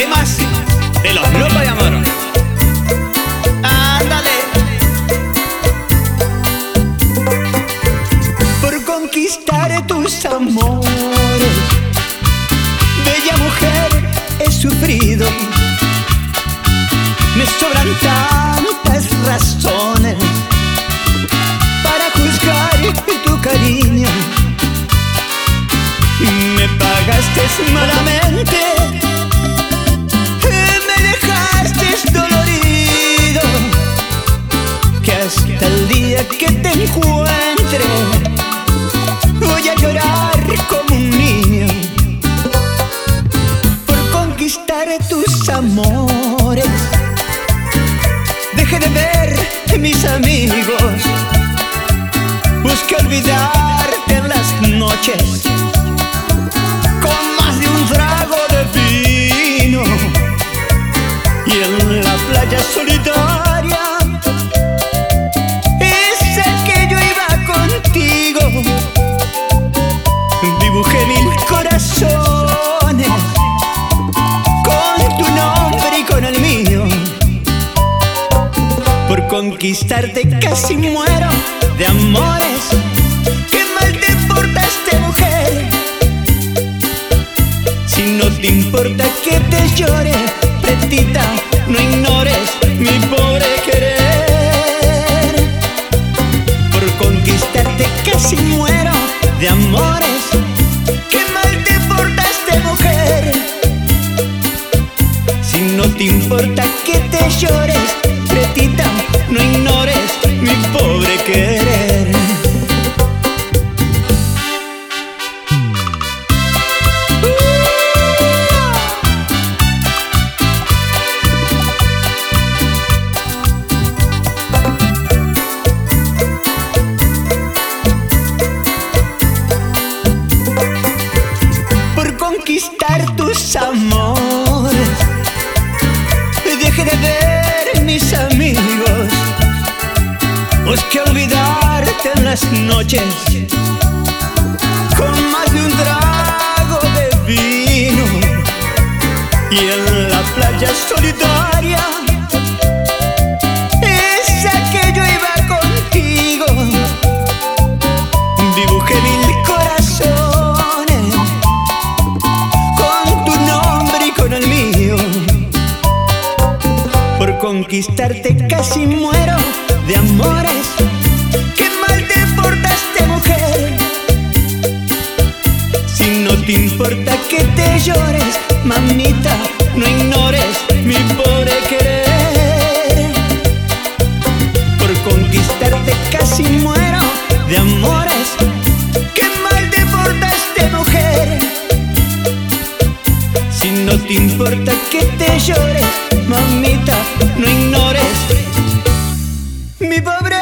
temas de los locos de amor. Ándale. Por conquistar tus amores, bella mujer, he sufrido. Me sobran tantas razones para juzgar tu cariño. Me pagaste malamente olvidarte en las noches con más de un trago de vino y en la playa solitaria. Ese que yo iba contigo, dibujé mil corazones con tu nombre y con el mío. Por conquistarte casi muero de amores. Te importa que te llore, pretita, no ignores mi pobre querer. Por conquistarte casi muero de amores. ¿Qué mal te portaste, mujer? Si no te importa que te llores, mis amigos. Busque olvidarte en las noches con más de un trago de vino y en la playa solitaria. Conquistarte casi muero de amores. ¿Qué mal te portaste, mujer? Si no te importa que te llores, mamita, no ignores mi pobre querer. Por conquistarte casi muero de amores. ¿Qué mal te portaste, mujer? Si no te importa que te llores, mamita, no ignores. Mi pobre